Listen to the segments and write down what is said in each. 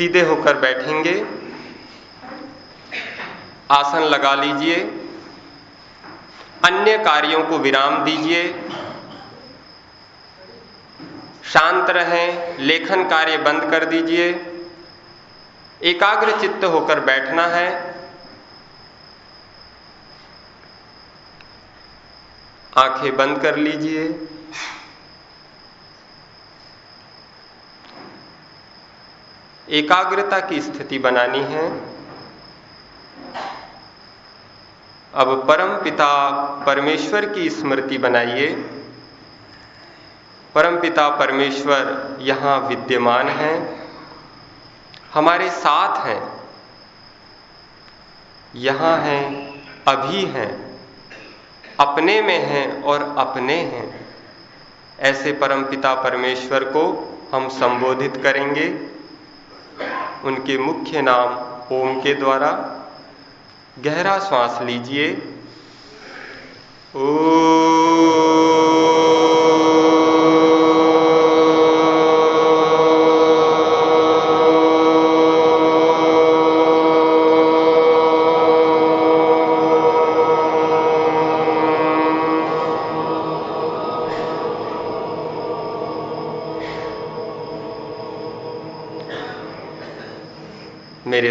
सीधे होकर बैठेंगे। आसन लगा लीजिए। अन्य कार्यों को विराम दीजिए। शांत रहें, लेखन कार्य बंद कर दीजिए। एकाग्र चित्त होकर बैठना है। आँखें बंद कर लीजिए। एकाग्रता की स्थिति बनानी है। अब परम पिता परमेश्वर की स्मृति बनाइए। परम पिता परमेश्वर यहाँ विद्यमान हैं, हमारे साथ हैं, यहाँ हैं, अभी हैं, अपने में हैं और अपने हैं। ऐसे परम पिता परमेश्वर को हम संबोधित करेंगे। उनके मुख्य नाम ओम के द्वारा। गहरा श्वास लीजिए। ओ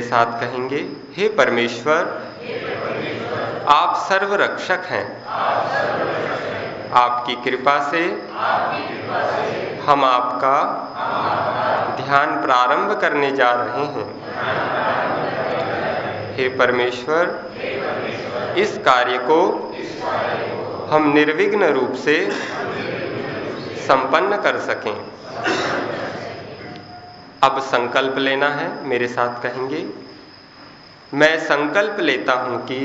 साथ कहेंगे, हे परमेश्वर, आप सर्वरक्षक हैं। आपकी कृपा से हम आपका ध्यान प्रारंभ करने जा रहे हैं। हे परमेश्वर, इस कार्य को हम निर्विघ्न रूप से संपन्न कर सकें। अब संकल्प लेना है, मेरे साथ कहेंगे। मैं संकल्प लेता हूँ कि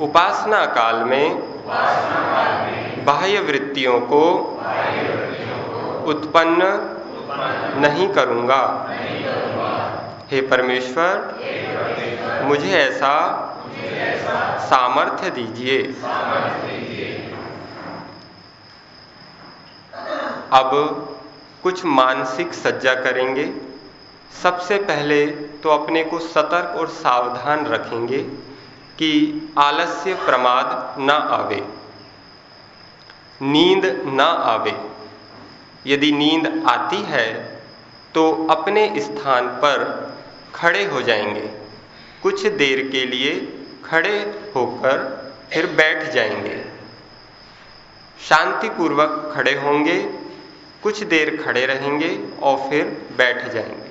उपासना काल में बाह्य वृत्तियों को उत्पन्न नहीं करूँगा। हे परमेश्वर, मुझे ऐसा सामर्थ्य दीजिए। अब कुछ मानसिक सज्जा करेंगे। सबसे पहले तो अपने को सतर्क और सावधान रखेंगे कि आलस्य प्रमाद न आवे। नींद न आवे। यदि नींद आती है तो अपने स्थान पर खड़े हो जाएँगे। कुछ देर के लिए खड़े होकर फिर बैठ जाएँगे। शांतिपूर्वक खड़े होंगे। कुछ देर खड़े रहेंगे और फिर बैठ जाएँगे।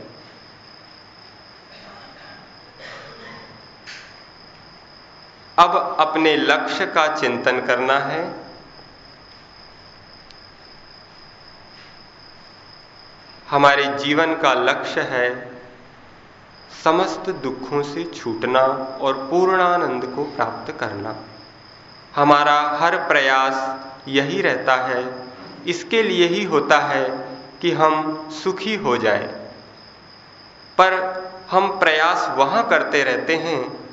अब अपने लक्ष्य का चिंतन करना है। हमारे जीवन का लक्ष्य है समस्त दुखों से छूटना और पूर्णानंद को प्राप्त करना। हमारा हर प्रयास यही रहता है इसके लिए ही होता है कि हम सुखी हो जाए। पर हम प्रयास वहाँ करते रहते हैं,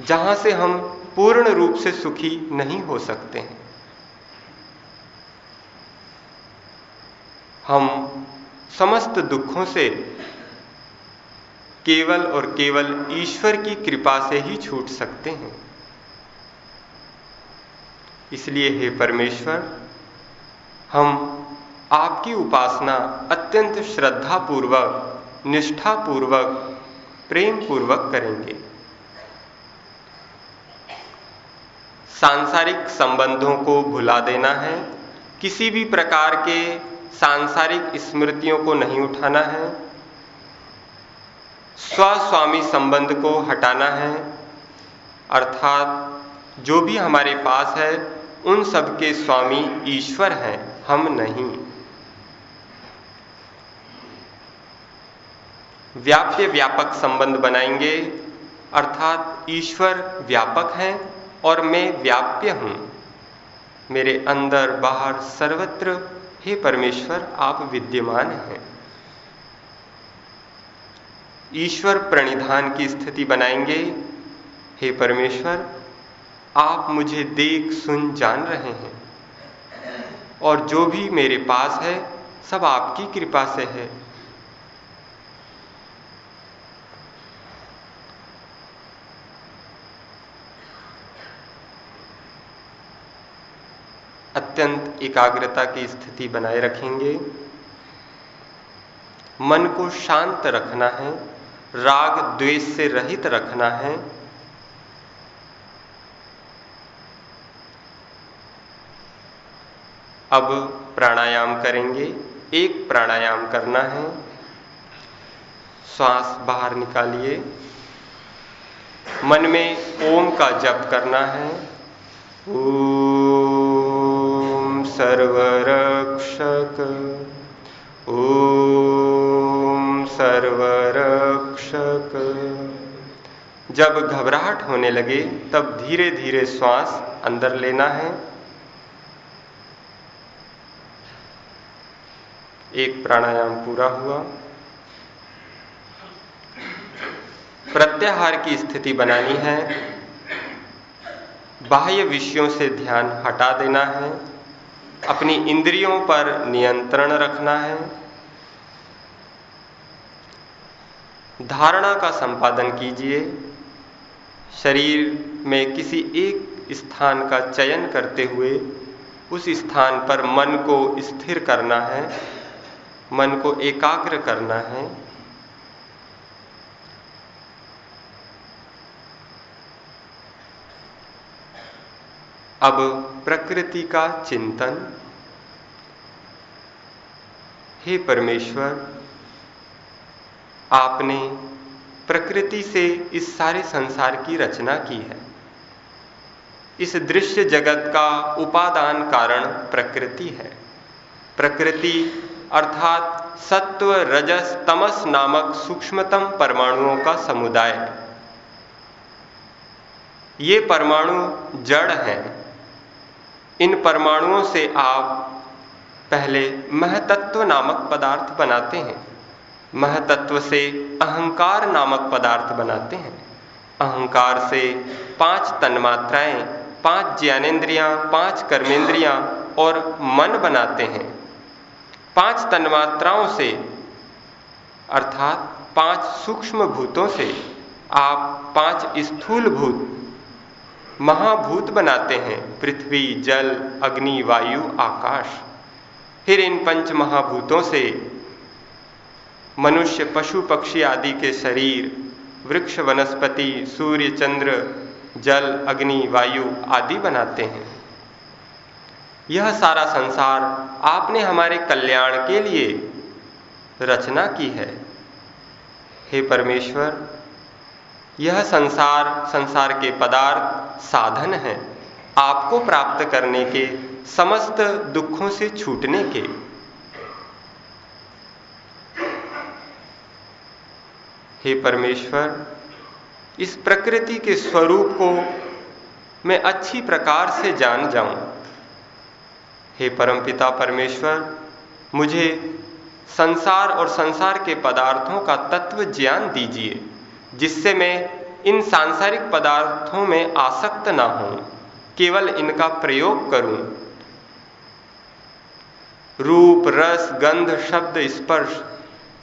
जहाँ से हम पूर्ण रूप से सुखी नहीं हो सकते हैं। हम समस्त दुखों से केवल और केवल ईश्वर की कृपा से ही छूट सकते हैं। इसलिए हे परमेश्वर हम आपकी उपासना अत्यंत श्रद्धा पूर्वक निष्ठा पूर्वक प्रेम पूर्वक करेंगे। सांसारिक संबंधों को भुला देना है, किसी भी प्रकार के सांसारिक स्मृतियों को नहीं उठाना है, स्वस्वामी संबंध को हटाना है, अर्थात जो भी हमारे पास है, उन सबके स्वामी ईश्वर हैं। हम नहीं। व्याप्य व्यापक संबंध बनाएँगे, अर्थात ईश्वर व्यापक हैं और मैं व्याप्य हूँ। मेरे अंदर बाहर सर्वत्र हे परमेश्वर, आप विद्यमान हैं। ईश्वर प्रणिधान की स्थिति बनाएँगे। हे परमेश्वर, आप मुझे देख, सुन, जान रहे हैं। और जो भी मेरे पास है, सब आपकी कृपा से है। अत्यंत एकाग्रता की स्थिति बनाए रखेंगे। मन को शांत रखना है, राग द्वेष से रहित रखना है अब प्राणायाम करेंगे। एक प्राणायाम करना है। श्वास बाहर निकालिए। मन में ओम का जप करना है। ओम सर्वरक्षक। ओम सर्वरक्षक। जब घबराहट होने लगे, तब धीरे धीरे श्वास अंदर लेना है। एक प्राणायाम पूरा हुआ। प्रत्याहार की स्थिति बनानी है। बाह्य विषयों से ध्यान हटा देना है। अपनी इंद्रियों पर नियंत्रण रखना है। धारणा का संपादन कीजिए। शरीर में किसी एक स्थान का चयन करते हुए उस स्थान पर मन को स्थिर करना है। मन को एकाग्र करना है। अब प्रकृति का चिंतन। हे परमेश्वर, आपने प्रकृति से इस सारे संसार की रचना की है। इस दृश्य जगत का उपादान कारण प्रकृति है। प्रकृति अर्थात सत्व, रजस, तमस नामक सूक्ष्मतम परमाणुओं का समुदाय। ये परमाणु जड़ हैं। इन परमाणुओं से आप पहले महतत्व नामक पदार्थ बनाते हैं। महतत्व से अहंकार नामक पदार्थ बनाते हैं। अहंकार से पाँच तन्मात्राएँ, पाँच ज्ञानेन्द्रियाँ पाँच कर्मेंद्रियाँ और मन बनाते हैं। पाँच तन्मात्राओं से, अर्थात पाँच सूक्ष्म भूतों से, आप पाँच स्थूल भूत महाभूत बनाते हैं, पृथ्वी, जल, अग्नि, वायु, आकाश। फिर इन पंच महाभूतों से, मनुष्य, पशु, पक्षी आदि के शरीर, वृक्ष, वनस्पति, सूर्य, चंद्र, जल, अग्नि, वायु आदि बनाते हैं। यह सारा संसार आपने हमारे कल्याण के लिए रचना की है। हे परमेश्वर, यह संसार संसार के पदार्थ साधन हैं आपको प्राप्त करने के समस्त दुखों से छूटने के। हे परमेश्वर, इस प्रकृति के स्वरूप को मैं अच्छी प्रकार से जान जाऊँ। हे परमपिता परमेश्वर, मुझे संसार और संसार के पदार्थों का तत्व ज्ञान दीजिए, जिससे मैं इन सांसारिक पदार्थों में आसक्त ना हूँ केवल इनका प्रयोग करूँ। रूप, रस, गंध, शब्द, स्पर्श,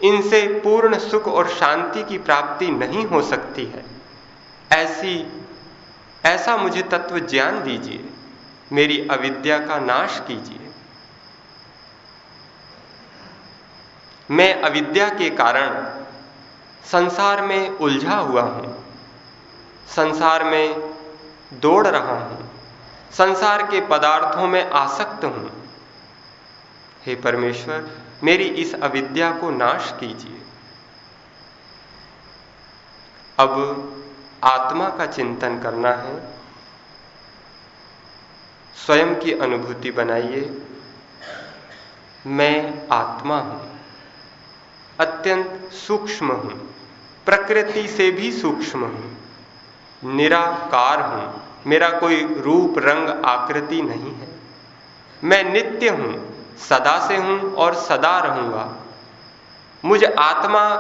इनसे पूर्ण सुख और शांति की प्राप्ति नहीं हो सकती है। ऐसी, ऐसा मुझे तत्व ज्ञान दीजिए। मेरी अविद्या का नाश कीजिए। मैं अविद्या के कारण संसार में उलझा हुआ हूँ। संसार में दौड़ रहा हूँ। संसार के पदार्थों में आसक्त हूँ। हे परमेश्वर, मेरी इस अविद्या को नाश कीजिए। अब आत्मा का चिंतन करना है। स्वयं की अनुभूति बनाइए। मैं आत्मा हूँ। अत्यंत सूक्ष्म हूँ। प्रकृति से भी सूक्ष्म हूँ। निराकार हूँ। मेरा कोई रूप, रंग, आकृति नहीं है। मैं नित्य हूँ। सदा से हूँ और सदा रहूँगा। मुझ आत्मा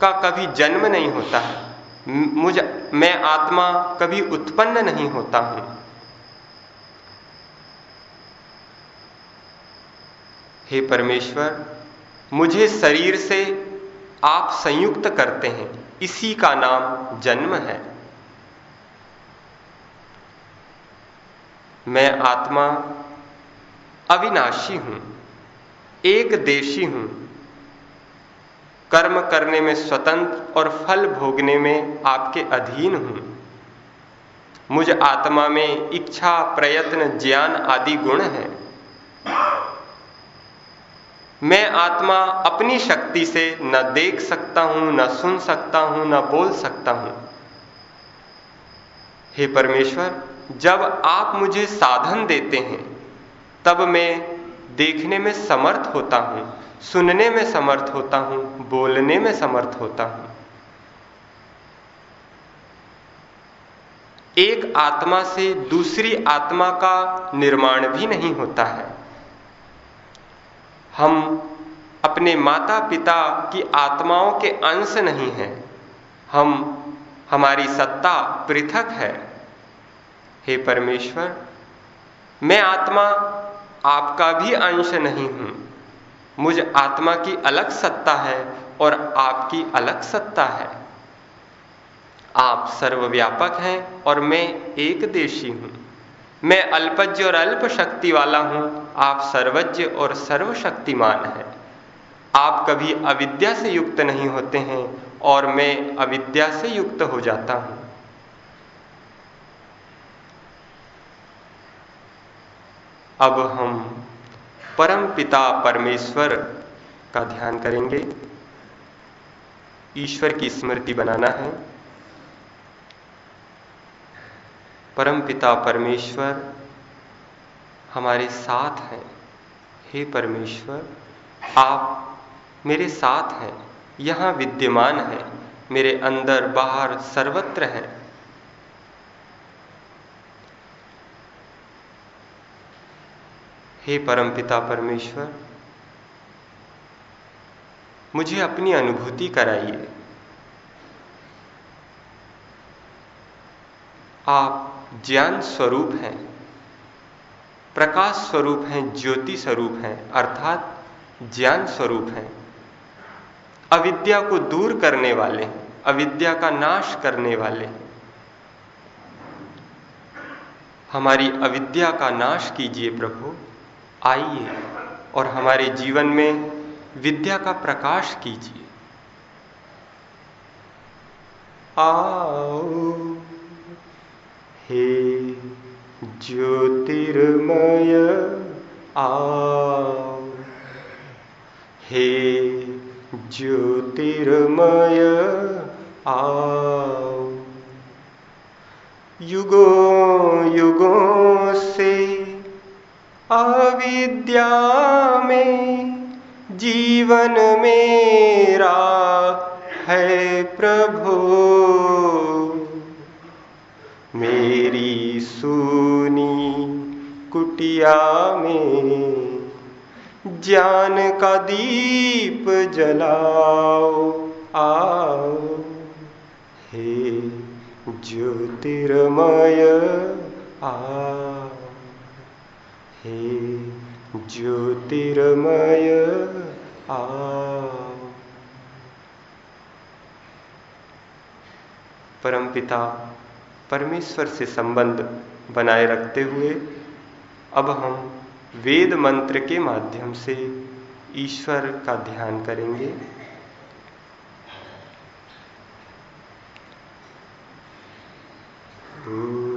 का कभी जन्म नहीं होता। है मुझ, मैं आत्मा कभी उत्पन्न नहीं होता हूँ। हे परमेश्वर, मुझे शरीर से आप संयुक्त करते हैं, इसी का नाम जन्म है। मैं आत्मा, अविनाशी हूँ, एक देशी हूँ। कर्म करने में स्वतंत्र और फल भोगने में आपके अधीन हूँ। मुझ आत्मा में इच्छा, प्रयत्न, ज्ञान आदि गुण हैं। मैं आत्मा अपनी शक्ति से न देख सकता हूँ, न सुन सकता हूँ, न बोल सकता हूँ। हे परमेश्वर, जब आप मुझे साधन देते हैं, तब मैं देखने में समर्थ होता हूँ, सुनने में समर्थ होता हूँ, बोलने में समर्थ होता हूँ। एक आत्मा से दूसरी आत्मा का निर्माण भी नहीं होता है। हम अपने माता पिता की आत्माओं के अंश नहीं हैं। हम, हमारी सत्ता पृथक है। हे परमेश्वर, मैं आत्मा आपका भी अंश नहीं हूँ। मुझ आत्मा की अलग सत्ता है और आपकी अलग सत्ता है। आप सर्वव्यापक हैं और मैं एक देशी हूँ। मैं अल्पज्य और अल्प शक्ति वाला हूँ। आप सर्वज्ञ और सर्वशक्तिमान हैं। आप कभी अविद्या से युक्त नहीं होते हैं और मैं अविद्या से युक्त हो जाता हूँ। अब हम परम पिता परमेश्वर का ध्यान करेंगे। ईश्वर की स्मृति बनाना है। परम पिता परमेश्वर हमारे साथ हैं। हे परमेश्वर, आप मेरे साथ हैं। यहाँ विद्यमान हैं। मेरे अंदर बाहर सर्वत्र हैं। हे परमपिता परमेश्वर, मुझे अपनी अनुभूति कराइए। आप ज्ञान स्वरूप हैं। प्रकाश स्वरूप हैं, ज्योति स्वरूप हैं, अर्थात ज्ञान स्वरूप हैं। अविद्या को दूर करने वाले, अविद्या का नाश करने वाले, हमारी अविद्या का नाश कीजिए प्रभु, आइए और हमारे जीवन में विद्या का प्रकाश कीजिए। आओ, हे ज्योतिर्मय आओ हे ज्योतिर्मय आओ युगों युगों से अविद्या में जीवन मेरा है प्रभु। मेरी सुनी कुटिया में ज्ञान का दीप जलाओ, आओ। हे ज्योतिर्मय, आओ। हे ज्योतिर्मय आ परमपिता परमेश्वर से संबंध बनाए रखते हुए, अब हम वेद मंत्र के माध्यम से ईश्वर का ध्यान करेंगे। अकामो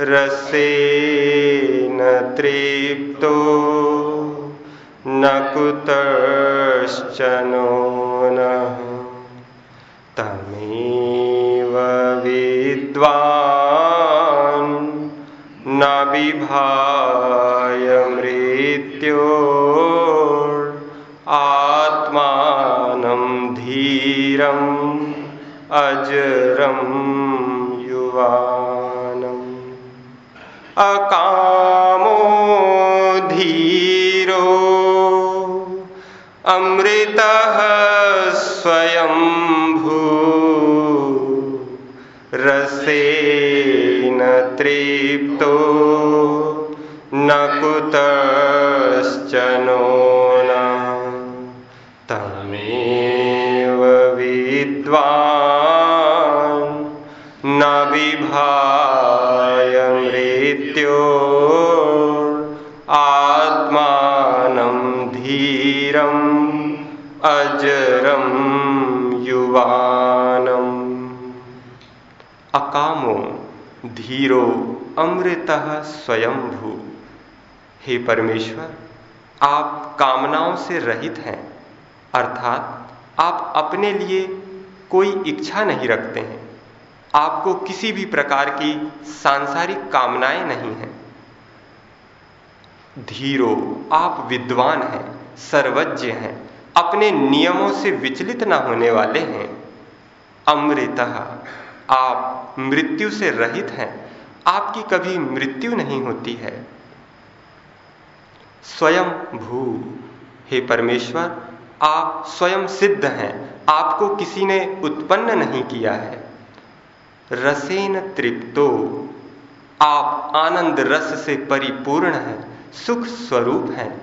रसेन तृप्तो न कुतश्चनो नः। तमेव विद्वान् न विभाय मृत्यो आत्मानं धीरम् अजरं कुतश्च नो न तमेव विद्वान् न विभाय मृत्यो आत्मानं धीरम् अजरं युवानम् अकामो धीरो अमृत स्वयंभू। हे परमेश्वर आप कामनाओं से रहित हैं, अर्थात आप अपने लिए कोई इच्छा नहीं रखते हैं। आपको किसी भी प्रकार की सांसारिक कामनाएँ नहीं हैं। धीरो, आप विद्वान हैं, सर्वज्ञ हैं, अपने नियमों से विचलित न होने वाले हैं। अमृत, आप मृत्यु से रहित हैं, आपकी कभी मृत्यु नहीं होती है। स्वयं भू। हे परमेश्वर, आप स्वयं सिद्ध हैं। आपको किसी ने उत्पन्न नहीं किया है। रसेन तृप्तो। आप आनंद रस से परिपूर्ण हैं, सुख स्वरूप हैं।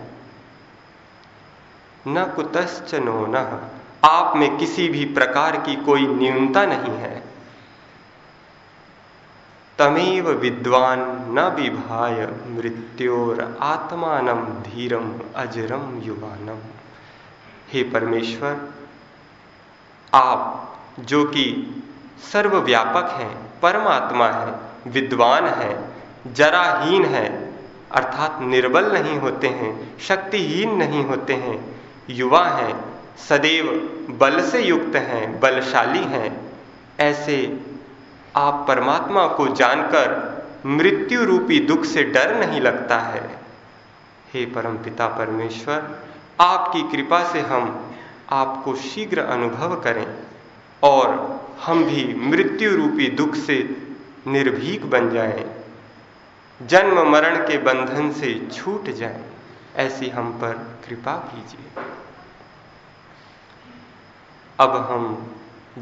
न कुतश्च नो न आप में किसी भी प्रकार की कोई न्यूनता नहीं है। तमेव विद्वान न विभाय मृत्योर आत्मान धीरम अजरम युवानम। हे परमेश्वर, आप जो कि सर्वव्यापक हैं, परमात्मा है, विद्वान है, जराहीन है, अर्थात निर्बल नहीं होते हैं, शक्तिहीन नहीं होते हैं, युवा हैं, सदैव बल से युक्त हैं, बलशाली हैं, ऐसे आप परमात्मा को जानकर मृत्यु रूपी दुख से डर नहीं लगता है। हे परम पिता परमेश्वर आपकी कृपा से हम आपको शीघ्र अनुभव करें और हम भी मृत्यु रूपी दुख से निर्भीक बन जाएँ, जन्म मरण के बंधन से छूट जाएँ, ऐसी हम पर कृपा कीजिए। अब हम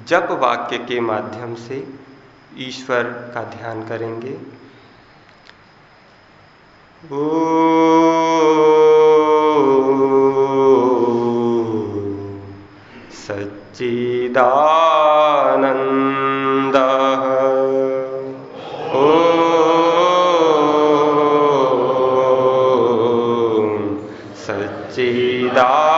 जप वाक्य के माध्यम से ईश्वर का ध्यान करेंगे। ओ सच्चिदानंद। ओ सच्चिदानंद।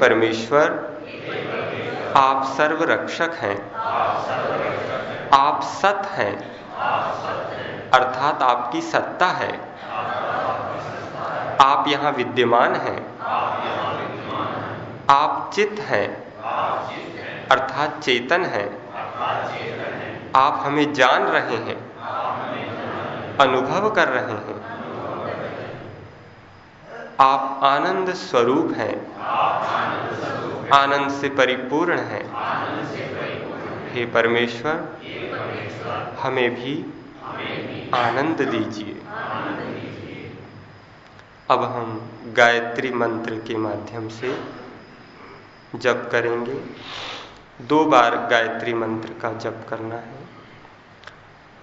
परमेश्वर, आप सर्व रक्षक हैं। आप सत हैं। अर्थात आपकी सत्ता है। आप यहाँ विद्यमान हैं। आप चित हैं। अर्थात चेतन हैं। आप हमें जान रहे हैं। अनुभव कर रहे हैं। आप आनंद स्वरूप हैं। आनंद से परिपूर्ण है। हे परमेश्वर, हमें भी आनंद दीजिए। अब हम गायत्री मंत्र के माध्यम से जप करेंगे। दो बार गायत्री मंत्र का जप करना है।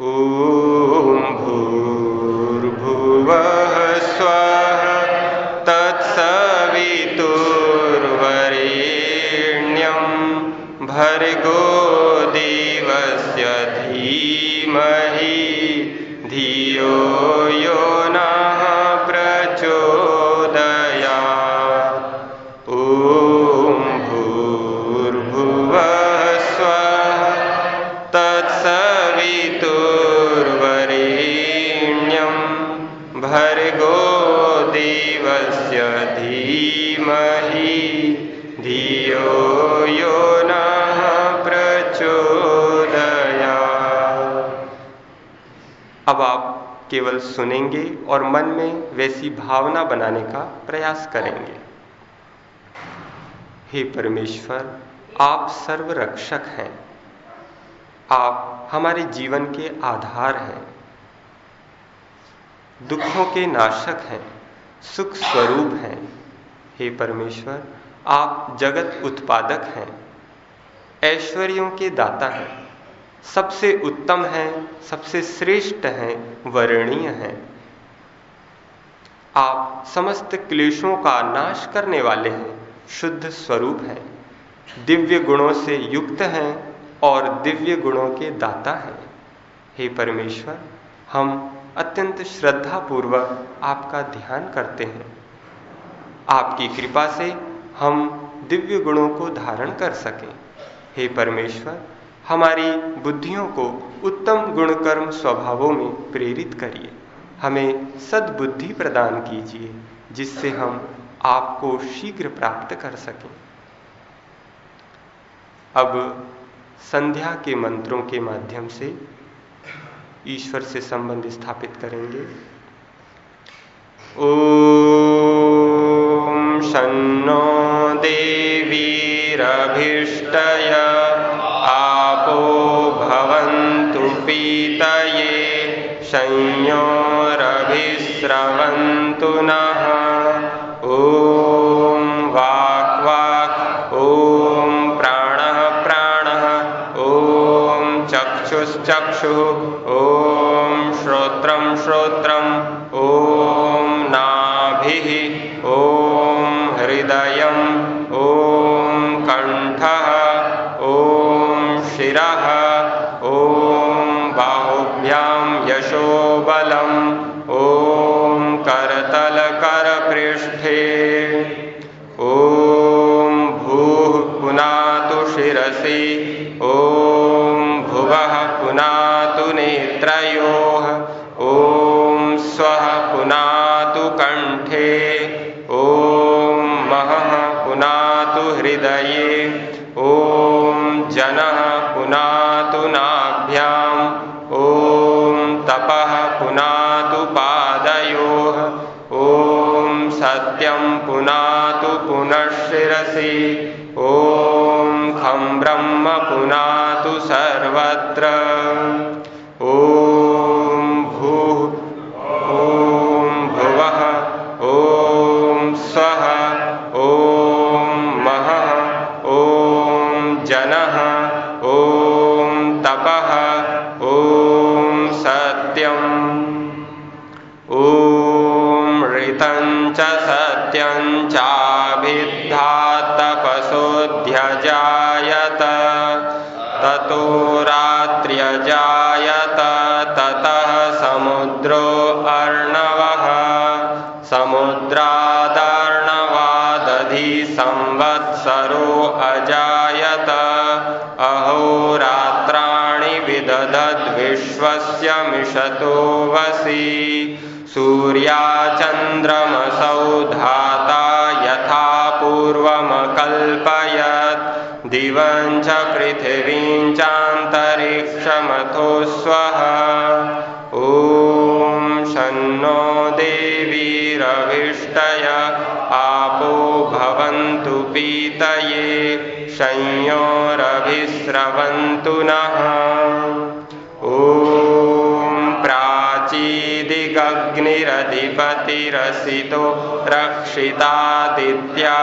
ओम भूर्भुव स्व तत्सवितुर्वरेण्यं भर्गो देवस्य धीमहि धियो यो नः अब आप केवल सुनेंगे और मन में वैसी भावना बनाने का प्रयास करेंगे। हे परमेश्वर, आप सर्वरक्षक हैं। आप हमारे जीवन के आधार हैं। दुखों के नाशक हैं। सुख स्वरूप हैं। हे परमेश्वर, आप जगत उत्पादक हैं। ऐश्वर्यों के दाता हैं। सबसे उत्तम हैं, सबसे श्रेष्ठ हैं, वर्णीय हैं। आप समस्त क्लेशों का नाश करने वाले हैं, शुद्ध स्वरूप हैं। दिव्य गुणों से युक्त हैं और दिव्य गुणों के दाता हैं। हे परमेश्वर, हम अत्यंत श्रद्धा पूर्वक आपका ध्यान करते हैं। आपकी कृपा से हम दिव्य गुणों को धारण कर सकें। हे परमेश्वर हमारी बुद्धियों को उत्तम गुणकर्म स्वभावों में प्रेरित करिए। हमें सद्बुद्धि प्रदान कीजिए, जिससे हम आपको शीघ्र प्राप्त कर सकें। अब संध्या के मंत्रों के माध्यम से ईश्वर से संबंध स्थापित करेंगे। ओम शन्नो देवीरभिष्टय। भवन्तु पीतये संयोरभिस्रवन्तु नः। ॐ वाक् वाक् ॐ प्राणः प्राणः ॐ चक्षुश्चक्षुः। ब्रह्म पुनातु सर्वत्र। विदधद्विश्वस्य मिषतो वसि। सूर्याचन्द्रमसौ धाता यथा पूर्वमकल्पयत्। दिवं च पृथिवीं चान्तरिक्षमथो ॐ शन्नो देवीरभिष्टय आपो भवन्तु पीतये, संयोरभिस्रवन्तु नः। ॐ प्राचीदिगग्निरधिपतिरसितो रक्षितादित्या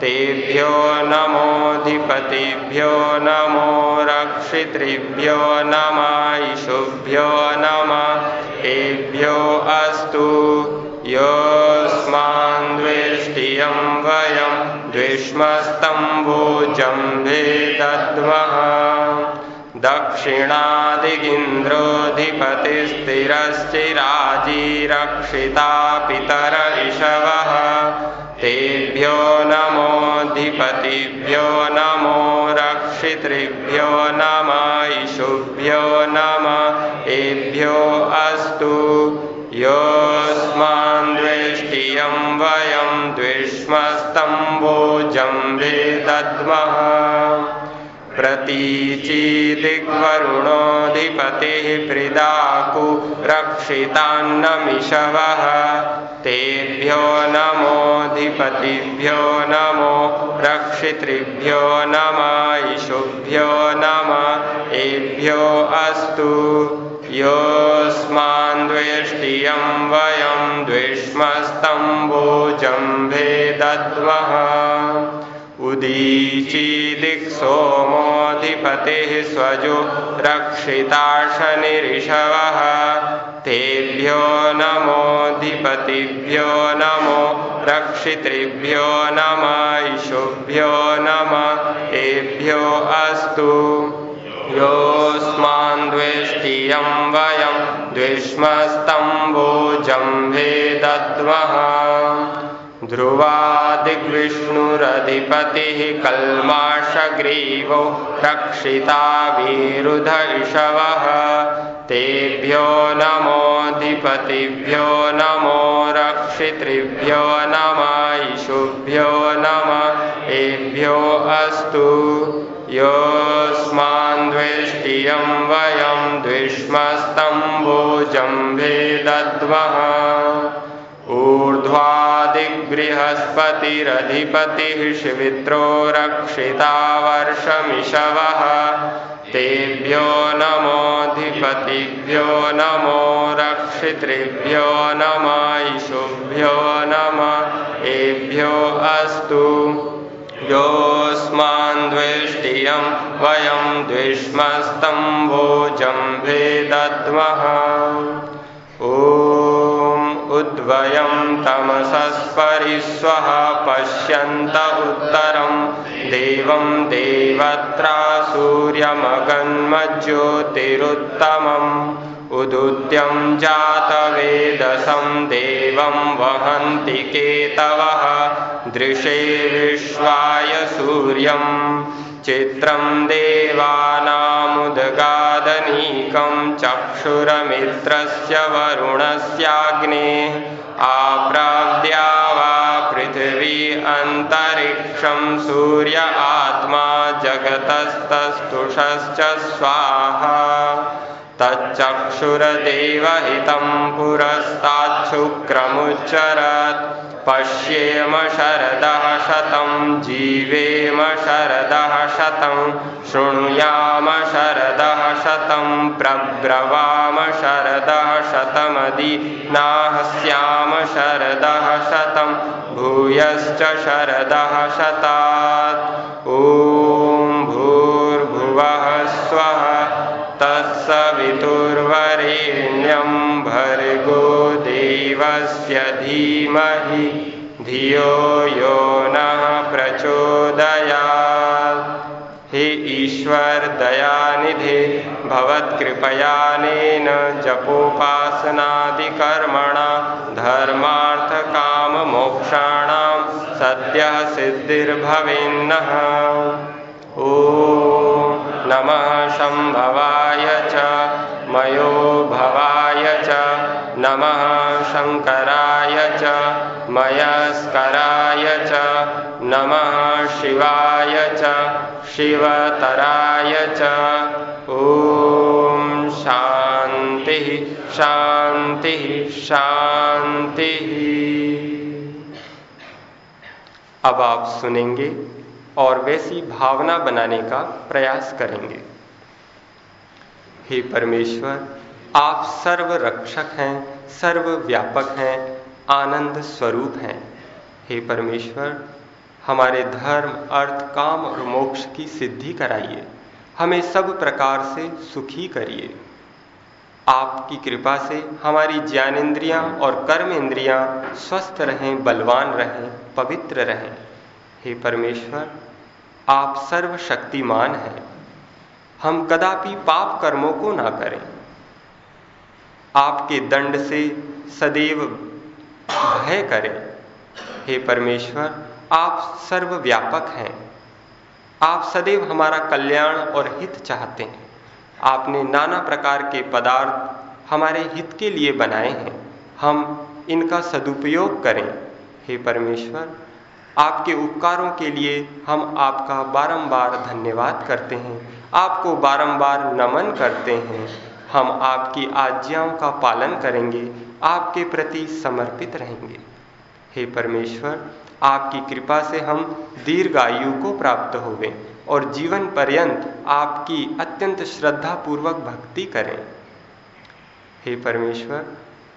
तेभ्यो नमोऽधिपतिभ्यो नमो रक्षितृभ्यो नमायिषुभ्यो नमः। तेभ्यो अस्तु योऽस्मान् द्वेष्टियं वयं द्विष्मस्तम्भोजं भेदद्मः दक्षिणादिगिन्द्रोऽधिपतिस्थिरश्चिराजीरक्षिता पितर इषवः तेभ्यो नमोऽधिपतिभ्यो नमो रक्षितृभ्यो नमायिषुभ्यो नमः, एभ्यो अस्तु। योऽस्मान् भेदद्मः प्रतीचिदिग्वरुणोऽधिपतिः प्रिदाकु रक्षितान्नमिषवः। तेभ्यो नमोऽधिपतिभ्यो नमो रक्षितृभ्यो नम ईशुभ्यो नम एभ्यो अस्तु। योऽस्मान्द्वेष्टियं वयं द्विष्मस्तम्बोजम्भे दद्मः उदीची दिक्सोमोऽधिपतिः स्वजो रक्षिताशनिरिषवः। तेभ्यो नमोऽधिपतिभ्यो नमो रक्षितृभ्यो नम इषुभ्यो नम तेभ्यो अस्तु। योऽस्मान् द्वेष्टियं वयं द्विष्मस्तम्बोजं वेदद्मः ध्रुवादिग्विष्णुरधिपतिः कल्माषग्रीवो रक्षिता इषवः तेभ्यो नमोऽधिपतिभ्यो नमो रक्षितृभ्यो नम ईशुभ्यो नम एभ्यो अस्तु। योऽस्मान्द्वेष्टियं वयं द्विष्मस्तम्भोजम्भे दद्मः ऊर्ध्वादिबृहस्पतिरधिपतिः शिवित्रो रक्षिता वर्षमिषवः तेभ्यो नमोऽधिपतिभ्यो नमो रक्षितृभ्यो नम ईशुभ्यो नम एभ्यो अस्तु। योऽस्मान्द्वेष्टियं वयं द्विष्मस्तम्भोजम्भे दद्मः ॐ उद्वयं तमसस्परिस्वः पश्यन्त उत्तरं। देवं देवत्रा सूर्यमगन्मज्योतिरुत्तमम्। उदुद्यं जातवेदसं देवं वहन्ति केतवः। दृशे विश्वाय सूर्यं चित्रं देवानामुद्गादनीकं चक्षुरमित्रस्य वरुणस्याग्नेः आप्राव्द्या वा पृथिवी अन्तरिक्षं सूर्य आत्मा जगतस्तस्तुषश्च स्वाहा। तच्चक्षुरदेवहितं पुरस्ताच्छुक्रमुच्चरत्। पश्येम शरदः शतं जीवेम शरदः शतं शृणुयाम शरदः शतं प्रब्रवाम शरदः शतमदीनाहस्याम शरदः शतं भूयश्च शरदः शतात्। ॐ भूर्भुवः स्वः तत्सवितुर्वरेण्यं भर्गो देवस्य धीमहि, धियो यो नः प्रचोदयात्। हे ईश्वर दयानिधे भवत्कृपयानेन जपोपासनादिकर्मणा धर्मार्थकाममोक्षाणां सद्यः सिद्धिर्भवेन्नः। ॐ नमः शम्भवाय च मयो भवाय च नमः शङ्कराय च मयस्कराय च नमः शिवाय शिवतराय च शान्तिः शान्तिः। अब आप सुनेंगे और वैसी भावना बनाने का प्रयास करेंगे। हे परमेश्वर, आप सर्व रक्षक हैं सर्व व्यापक हैं, आनंद स्वरूप हैं। हे परमेश्वर, हमारे धर्म, अर्थ, काम और मोक्ष की सिद्धि कराइए। हमें सब प्रकार से सुखी करिए। आपकी कृपा से हमारी ज्ञानेन्द्रियाँ और कर्म इंद्रियाँ स्वस्थ रहें, बलवान रहें, पवित्र रहें। हे परमेश्वर आप सर्वशक्तिमान हैं। हम कदापि पाप कर्मों को ना करें। आपके दंड से सदैव भय करें। हे परमेश्वर, आप सर्वव्यापक हैं। आप सदैव हमारा कल्याण और हित चाहते हैं। आपने नाना प्रकार के पदार्थ हमारे हित के लिए बनाए हैं। हम इनका सदुपयोग करें। हे परमेश्वर आपके उपकारों के लिए हम आपका बारंबार धन्यवाद करते हैं। आपको बारंबार नमन करते हैं। हम आपकी आज्ञाओं का पालन करेंगे। आपके प्रति समर्पित रहेंगे। हे परमेश्वर, आपकी कृपा से हम दीर्घायु को प्राप्त होवें और जीवन पर्यंत आपकी अत्यंत श्रद्धा पूर्वक भक्ति करें। हे परमेश्वर,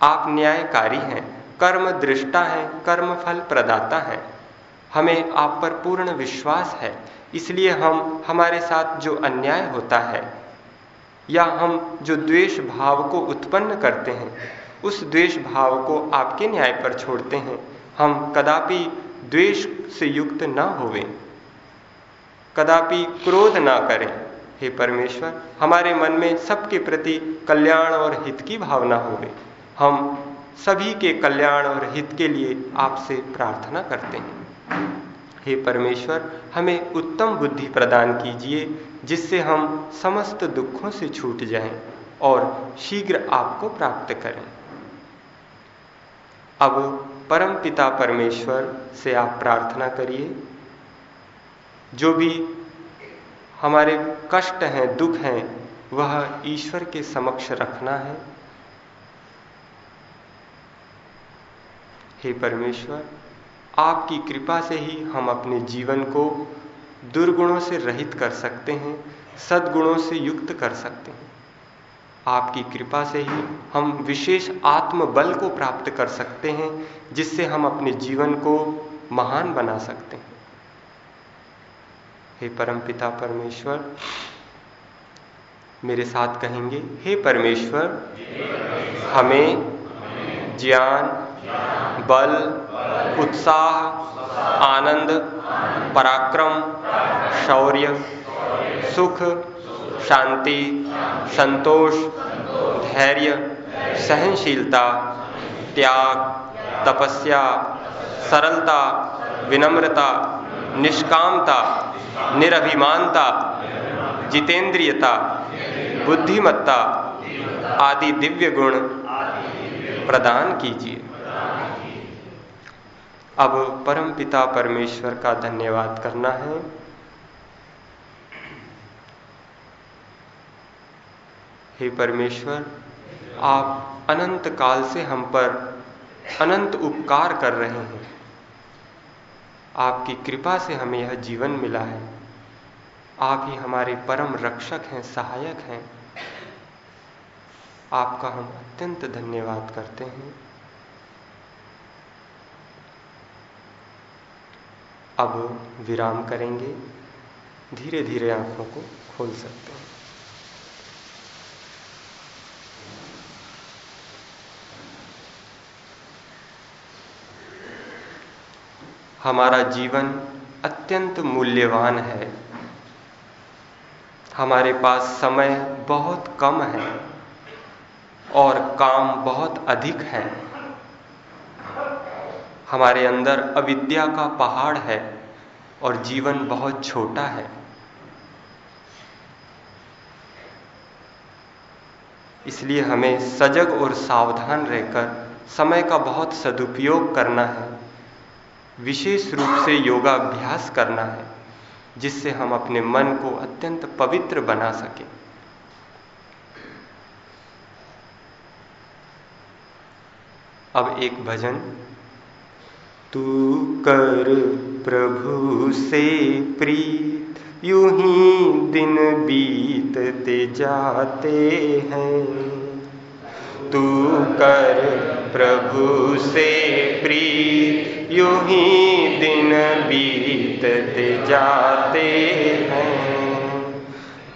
आप न्यायकारी हैं, कर्म दृष्टा हैं कर्म फल प्रदाता हैं। हमें आप पर पूर्ण विश्वास है। इसलिए हम हमारे साथ जो अन्याय होता है, या हम जो द्वेष भाव को उत्पन्न करते हैं, उस द्वेष भाव को आपके न्याय पर छोड़ते हैं। हम कदापि द्वेष से युक्त न होवें। कदापि क्रोध ना करें। हे परमेश्वर, हमारे मन में सबके प्रति कल्याण और हित की भावना होवे। हम सभी के कल्याण और हित के लिए आपसे प्रार्थना करते हैं। हे परमेश्वर, हमें उत्तम बुद्धि प्रदान कीजिए, जिससे हम समस्त दुखों से छूट जाएँ और शीघ्र आपको प्राप्त करें। अब परम पिता परमेश्वर से आप प्रार्थना करिए। जो भी हमारे कष्ट हैं, दुख हैं, वह ईश्वर के समक्ष रखना है। हे परमेश्वर आपकी कृपा से ही हम अपने जीवन को दुर्गुणों से रहित कर सकते हैं, सद्गुणों से युक्त कर सकते हैं। आपकी कृपा से ही हम विशेष आत्म बल को प्राप्त कर सकते हैं, जिससे हम अपने जीवन को महान बना सकते हैं। हे परम पिता परमेश्वर, मेरे साथ कहेंगे, हे परमेश्वर, हमें ज्ञान बल, उत्साह, आनंद, पराक्रम, शौर्य, सुख, शांति, संतोष, धैर्य, सहनशीलता, त्याग, तपस्या, सरलता, विनम्रता, निष्कामता, निरभिमानता, जितेंद्रियता, बुद्धिमत्ता आदि दिव्य गुण प्रदान कीजिए। अब परम पिता परमेश्वर का धन्यवाद करना है। हे परमेश्वर, आप अनंत काल से हम पर अनंत उपकार कर रहे हैं। आपकी कृपा से हमें यह जीवन मिला है। आप ही हमारे परम रक्षक हैं, सहायक हैं। आपका हम अत्यंत धन्यवाद करते हैं। अब विराम करेंगे। धीरे धीरे आँखों को खोल सकते हैं। हमारा जीवन अत्यंत मूल्यवान है। हमारे पास समय बहुत कम है और काम बहुत अधिक है। हमारे अंदर अविद्या का पहाड़ है और जीवन बहुत छोटा है। इसलिए हमें सजग और सावधान रहकर समय का बहुत सदुपयोग करना है। विशेष रूप से योगाभ्यास करना है, जिससे हम अपने मन को अत्यंत पवित्र बना सकें। अब एक भजन तू कर प्रभु से प्रीत, यूँ ही दिन बीतते जाते हैं। तू कर प्रभु से प्रीत, यूँ ही दिन बीतते जाते हैं।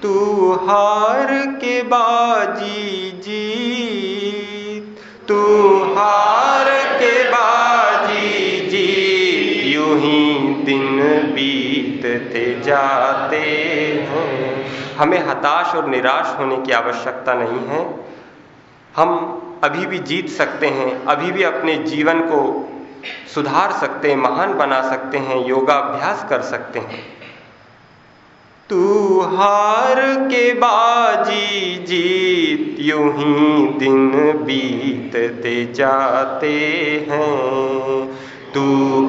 तू हार के बाजी जीत जाते हैं। हमें हताश और निराश होने की आवश्यकता नहीं है। हम अभी भी जीत सकते हैं, अभी भी अपने जीवन को सुधार सकते हैं, महान बना सकते हैं, योगाभ्यास कर सकते हैं। तू हार के बाजी जीत यूँ ही दिन बीतते जाते हैं। तू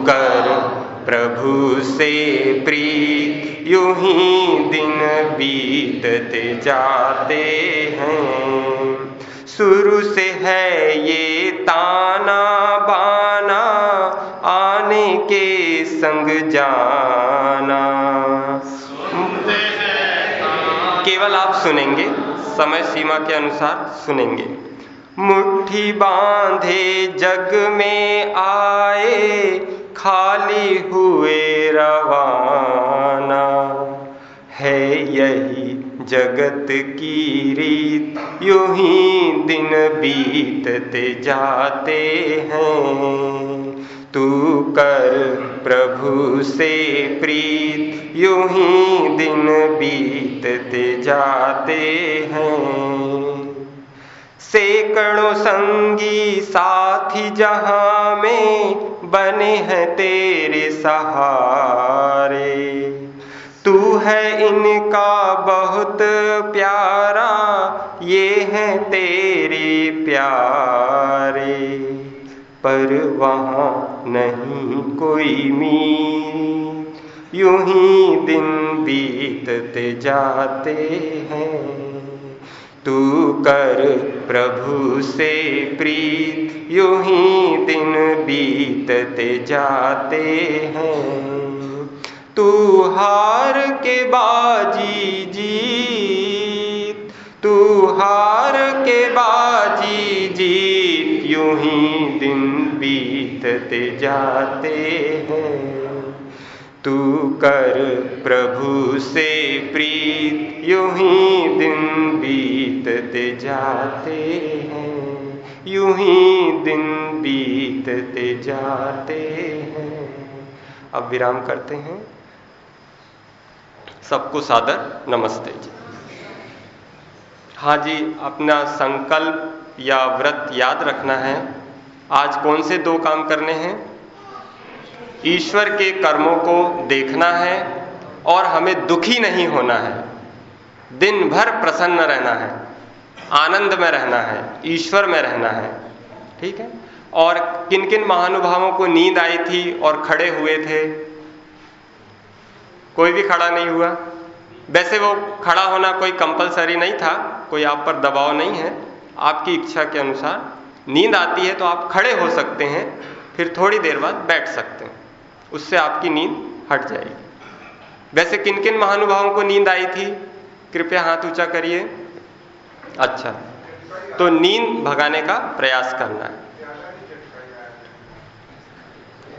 कर प्रभु से प्रीत यूँ ही दिन बीतते जाते हैं। शुरू से है ये ताना बाना, आने के संग जाना। केवल आप सुनेंगे, समय सीमा के अनुसार सुनेंगे। मुट्ठी बांधे जग में आए खाली हुए रवाना है यही जगत की रीत। यूँ ही दिन बीतते जाते हैं। तू कर प्रभु से प्रीत। यूँ ही दिन बीतते जाते हैं। सैकड़ों संगी साथी जहाँ में बने हैं तेरे सहारे। तू है इनका बहुत प्यारा, ये हैं तेरे प्यारे। पर वहाँ नहीं कोई मी यूँ ही दिन बीतते जाते हैं। तू कर प्रभु से प्रीत यूँ ही दिन बीतते जाते हैं। तू हार के बाजी जीत, तू हार के बाजी जीत यूँ ही दिन बीतते जाते हैं। तू कर प्रभु से प्रीत, यूँ ही दिन बीतते जाते हैं। यूँ ही दिन बीतते जाते हैं। अब विराम करते हैं। सबको सादर नमस्ते जी। हाँ जी, अपना संकल्प या व्रत याद रखना है। आज कौन से दो काम करने हैं? ईश्वर के कर्मों को देखना है और हमें दुखी नहीं होना है। दिन भर प्रसन्न रहना है आनंद में रहना है ईश्वर में रहना है। ठीक है? और किन किन महानुभावों को नींद आई थी और खड़े हुए थे? कोई भी खड़ा नहीं हुआ। वैसे वो खड़ा होना कोई कंपलसरी नहीं था, कोई आप पर दबाव नहीं है। आपकी इच्छा के अनुसार नींद आती है तो आप खड़े हो सकते हैं, फिर थोड़ी देर बाद बैठ सकते हैं। उससे आपकी नींद हट जाएगी। वैसे किन किन महानुभावों को नींद आई थी? कृपया हाथ ऊँचा करिए। अच्छा तो नींद भगाने का प्रयास करना है।